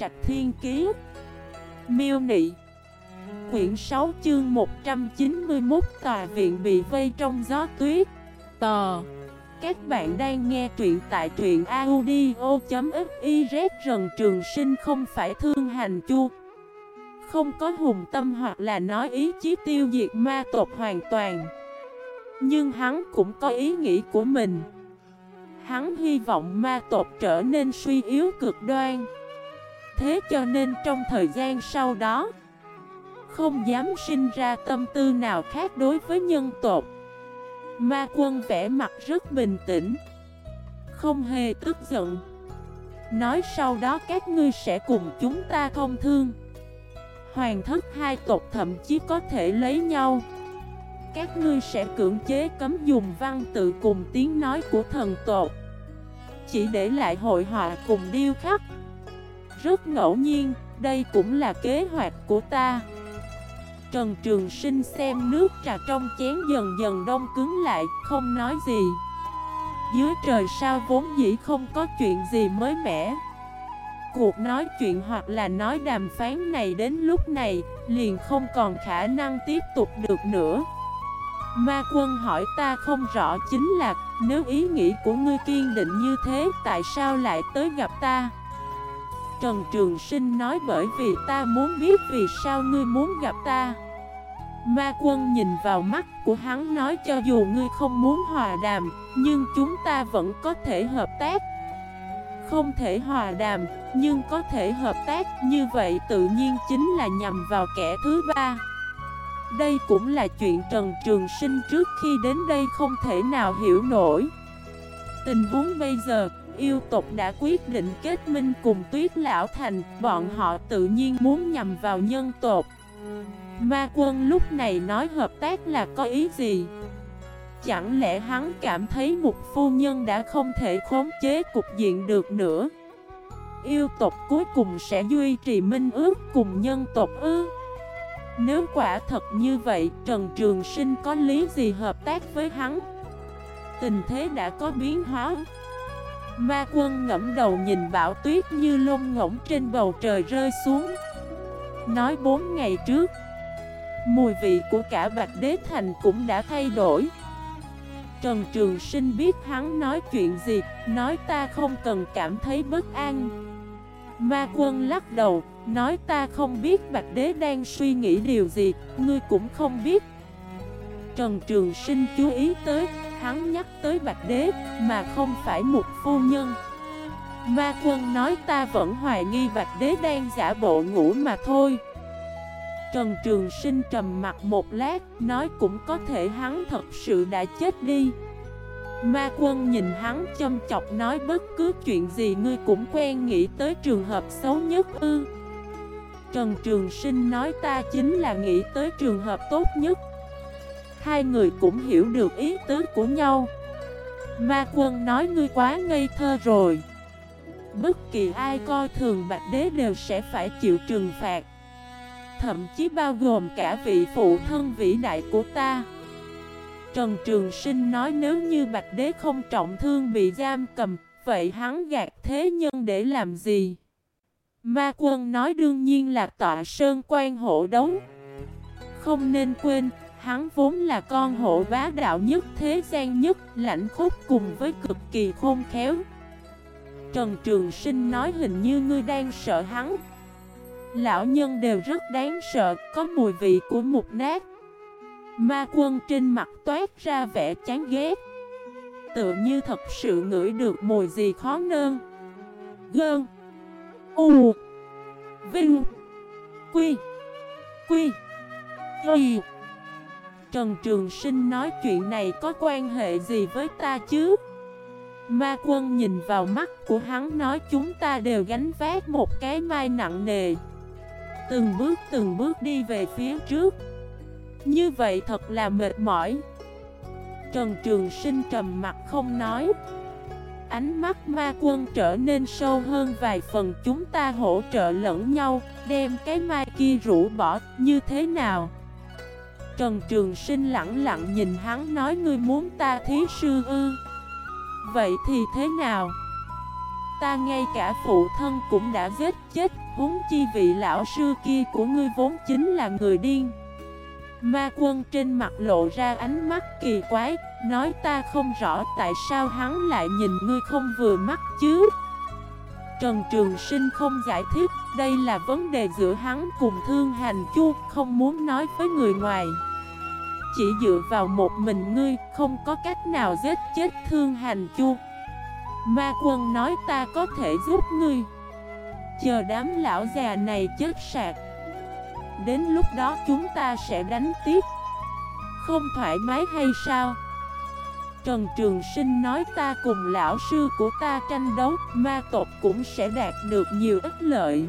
Trạch Thiên Kiế Miêu Nị. Quyển 6 chương 191 Tòa viện bị vây trong gió tuyết. Tò Các bạn đang nghe truyện tại truyện audio.xyz Rần Trường Sinh không phải thương hành chu. Không có hùng tâm hoặc là nói ý chí tiêu diệt ma tộc hoàn toàn. Nhưng hắn cũng có ý nghĩ của mình. Hắn hy vọng ma tộc trở nên suy yếu cực đoan. Thế cho nên trong thời gian sau đó, Không dám sinh ra tâm tư nào khác đối với nhân tộc. Ma quân vẽ mặt rất bình tĩnh, Không hề tức giận. Nói sau đó các ngươi sẽ cùng chúng ta thông thương. Hoàng thất hai tộc thậm chí có thể lấy nhau. Các ngươi sẽ cưỡng chế cấm dùng văn tự cùng tiếng nói của thần tộc. Chỉ để lại hội họa cùng điêu khắc rất ngẫu nhiên, đây cũng là kế hoạch của ta. Trần Trường Sinh xem nước trà trong chén dần dần đông cứng lại, không nói gì. Dưới trời sao vốn dĩ không có chuyện gì mới mẻ. Cuộc nói chuyện hoặc là nói đàm phán này đến lúc này, liền không còn khả năng tiếp tục được nữa. Ma quân hỏi ta không rõ chính là, nếu ý nghĩ của ngươi kiên định như thế, tại sao lại tới gặp ta? Trần Trường Sinh nói bởi vì ta muốn biết vì sao ngươi muốn gặp ta. Ma quân nhìn vào mắt của hắn nói cho dù ngươi không muốn hòa đàm, Nhưng chúng ta vẫn có thể hợp tác. Không thể hòa đàm, nhưng có thể hợp tác Như vậy tự nhiên chính là nhằm vào kẻ thứ ba. Đây cũng là chuyện Trần Trường Sinh trước khi đến đây không thể nào hiểu nổi. Tình huống bây giờ yêu tộc đã quyết định kết minh cùng tuyết lão thành Bọn họ tự nhiên muốn nhằm vào nhân tộc Ma quân lúc này nói hợp tác là có ý gì? Chẳng lẽ hắn cảm thấy một phu nhân đã không thể khống chế cục diện được nữa? Yêu tộc cuối cùng sẽ duy trì minh ước cùng nhân tộc ư? Nếu quả thật như vậy, Trần Trường Sinh có lý gì hợp tác với hắn? Tình thế đã có biến hóa. Ma quân ngẫm đầu nhìn bão tuyết như lông ngỗng trên bầu trời rơi xuống. Nói bốn ngày trước, Mùi vị của cả Bạch Đế Thành cũng đã thay đổi. Trần Trường Sinh biết hắn nói chuyện gì, Nói ta không cần cảm thấy bất an. Ma quân lắc đầu, Nói ta không biết Bạch Đế đang suy nghĩ điều gì, Ngươi cũng không biết. Trần Trường Sinh chú ý tới Hắn nhắc tới Bạch Đế, mà không phải một phu nhân. Ma quân nói ta vẫn hoài nghi Bạch Đế đang giả bộ ngủ mà thôi. Trần Trường Sinh trầm mặt một lát, Nói cũng có thể hắn thật sự đã chết đi. Ma quân nhìn hắn châm chọc nói bất cứ chuyện gì ngươi cũng quen nghĩ tới trường hợp xấu nhất ư. Trần Trường Sinh nói ta chính là nghĩ tới trường hợp tốt nhất. Hai người cũng hiểu được ý tứ của nhau. Ma quân nói, ngươi quá ngây thơ rồi. Bất kỳ ai coi thường Bạch Đế đều sẽ phải chịu trừng phạt. Thậm chí bao gồm cả vị phụ thân vĩ đại của ta. Trần Trường Sinh nói, nếu như Bạch Đế không trọng thương bị giam cầm, Vậy hắn gạt thế nhân để làm gì? Ma quân nói, đương nhiên là tọa sơn quan hộ đấu. Không nên quên Hắn vốn là con hộ bá đạo nhất thế gian nhất, lạnh khúc cùng với cực kỳ khôn khéo. Trần Trường Sinh nói hình như ngươi đang sợ hắn. Lão nhân đều rất đáng sợ, có mùi vị của mục nát. Ma quân trên mặt toát ra vẻ chán ghét. Tự như thật sự ngửi được mùi gì khó nơn. Gơn. U. Vinh. Quy. Quy. Quy. Trần Trường Sinh nói chuyện này có quan hệ gì với ta chứ? Ma quân nhìn vào mắt của hắn nói chúng ta đều gánh vác một cái mai nặng nề. Từng bước từng bước đi về phía trước. Như vậy thật là mệt mỏi. Trần Trường Sinh trầm mặt không nói. Ánh mắt ma quân trở nên sâu hơn vài phần, Chúng ta hỗ trợ lẫn nhau, Đem cái mai kia rũ bỏ, như thế nào? Trần Trường Sinh lặng lặng nhìn hắn nói, ngươi muốn ta thí sư ư? Vậy thì thế nào? Ta ngay cả phụ thân cũng đã giết chết, Huống chi vị lão sư kia của ngươi vốn chính là người điên. Ma quân trên mặt lộ ra ánh mắt kỳ quái, Nói, ta không rõ tại sao hắn lại nhìn ngươi không vừa mắt chứ? Trần Trường Sinh không giải thích, Đây là vấn đề giữa hắn cùng Thương Hành Chu, Không muốn nói với người ngoài. Chỉ dựa vào một mình ngươi, Không có cách nào giết chết Thương Hành Chu. Ma quân nói ta có thể giúp ngươi. Chờ đám lão già này chết sạc. Đến lúc đó chúng ta sẽ đánh tiếp. Không thoải mái hay sao? Trần Trường Sinh nói ta cùng lão sư của ta tranh đấu, Ma tộc cũng sẽ đạt được nhiều ích lợi.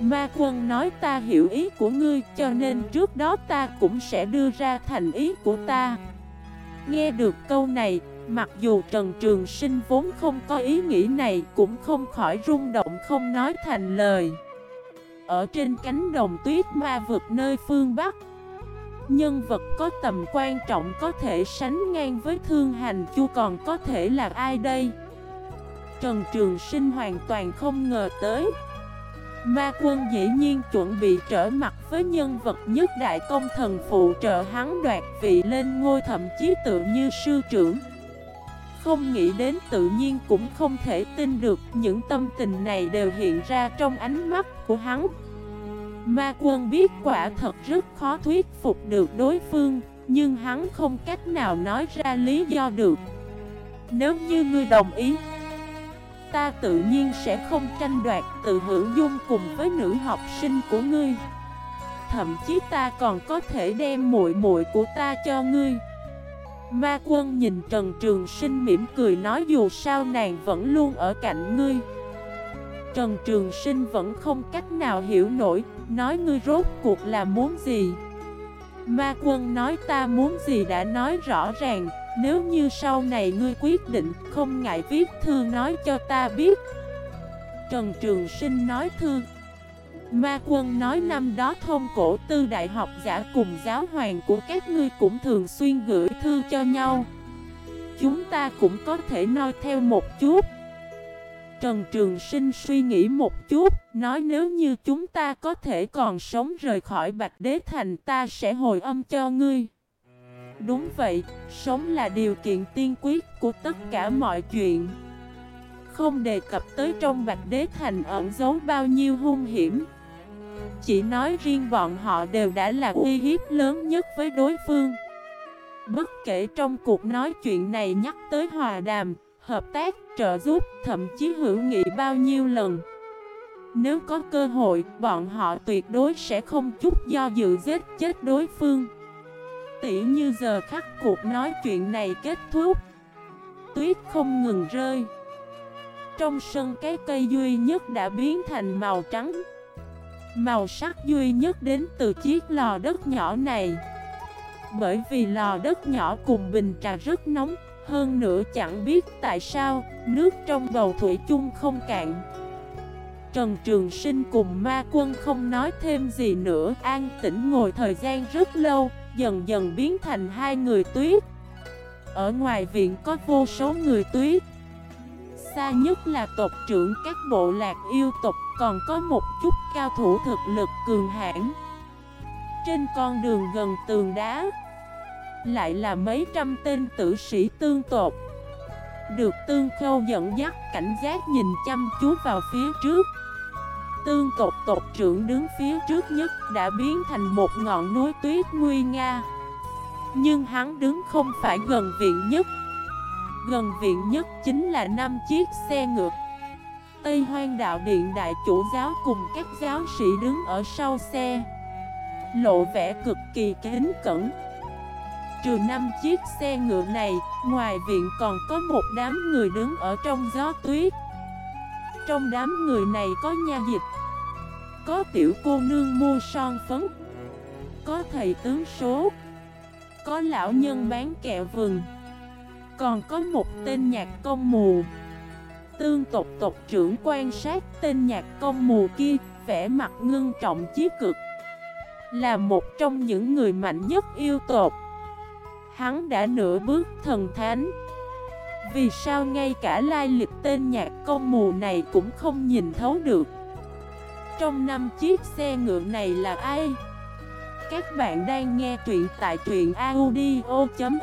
Ma quân nói ta hiểu ý của ngươi, Cho nên trước đó ta cũng sẽ đưa ra thành ý của ta. Nghe được câu này, Mặc dù Trần Trường Sinh vốn không có ý nghĩ này, Cũng không khỏi rung động không nói thành lời. Ở trên cánh đồng tuyết ma vực nơi phương Bắc Nhân vật có tầm quan trọng có thể sánh ngang với Thương Hành Chu còn có thể là ai đây? Trần Trường Sinh hoàn toàn không ngờ tới. Ma quân dĩ nhiên chuẩn bị trở mặt với nhân vật nhất đại công thần phụ trợ hắn đoạt vị lên ngôi thậm chí tự như sư trưởng. Không nghĩ đến tự nhiên cũng không thể tin được, những tâm tình này đều hiện ra trong ánh mắt của hắn. Ma quân biết quả thật rất khó thuyết phục được đối phương, Nhưng hắn không cách nào nói ra lý do được. Nếu như ngươi đồng ý, Ta tự nhiên sẽ không tranh đoạt tự Hữu dung cùng với nữ học sinh của ngươi. Thậm chí ta còn có thể đem muội muội của ta cho ngươi. Ma quân nhìn Trần Trường Sinh mỉm cười nói, dù sao nàng vẫn luôn ở cạnh ngươi. Trần Trường Sinh vẫn không cách nào hiểu nổi, Nói ngươi rốt cuộc là muốn gì? Ma quân nói ta muốn gì đã nói rõ ràng, Nếu như sau này ngươi quyết định Không ngại viết thư nói cho ta biết. Trần Trường Sinh nói thư. Ma quân nói năm đó thông cổ tư đại học giả cùng giáo hoàng của các ngươi cũng thường xuyên gửi thư cho nhau. Chúng ta cũng có thể nói theo một chút. Trần Trường Sinh suy nghĩ một chút, nói nếu như chúng ta có thể còn sống rời khỏi Bạch Đế Thành ta sẽ hồi âm cho ngươi. Đúng vậy, sống là điều kiện tiên quyết của tất cả mọi chuyện. Không đề cập tới trong Bạch Đế Thành ẩn giấu bao nhiêu hung hiểm. Chỉ nói riêng bọn họ đều đã là uy hiếp lớn nhất với đối phương. Bất kể trong cuộc nói chuyện này nhắc tới hòa đàm, hợp tác, trợ giúp, thậm chí hữu nghị bao nhiêu lần. Nếu có cơ hội, bọn họ tuyệt đối sẽ không chút do dự giết chết đối phương. Tỉ như giờ khắc cuộc nói chuyện này kết thúc. Tuyết không ngừng rơi. Trong sân cái cây duy nhất đã biến thành màu trắng. Màu sắc duy nhất đến từ chiếc lò đất nhỏ này. Bởi vì lò đất nhỏ cùng bình trà rất nóng hơn nữa chẳng biết tại sao, nước trong bầu thủy chung không cạn. Trần Trường Sinh cùng ma quân không nói thêm gì nữa An tĩnh ngồi thời gian rất lâu Dần dần biến thành hai người tuyết. Ở ngoài viện có vô số người tuyết. Xa nhất là tộc trưởng các bộ lạc yêu tộc Còn có một chút cao thủ thực lực cường hãn. Trên con đường gần tường đá lại là mấy trăm tên tử sĩ tương tột. Được tương khâu dẫn dắt, cảnh giác nhìn chăm chú vào phía trước. Tương tộc tộc trưởng đứng phía trước nhất đã biến thành một ngọn núi tuyết nguy nga. Nhưng hắn đứng không phải gần viện nhất. Gần viện nhất chính là năm chiếc xe ngược Tây Hoang Đạo Điện Đại Chủ Giáo cùng các giáo sĩ đứng ở sau xe. Lộ vẻ cực kỳ kính cẩn. Trừ năm chiếc xe ngựa này, ngoài viện còn có một đám người đứng ở trong gió tuyết. Trong đám người này có nha dịch Có tiểu cô nương mua son phấn Có thầy tướng số Có lão nhân bán kẹo vừng Còn có một tên nhạc công mù. Tương tộc tộc trưởng quan sát tên nhạc công mù kia vẻ mặt ngưng trọng chí cực Là một trong những người mạnh nhất yêu tộc. Hắn đã nửa bước thần thánh. Vì sao ngay cả lai lịch tên nhạc công mù này cũng không nhìn thấu được? Trong năm chiếc xe ngựa này là ai? Các bạn đang nghe truyện tại truyện audio.fif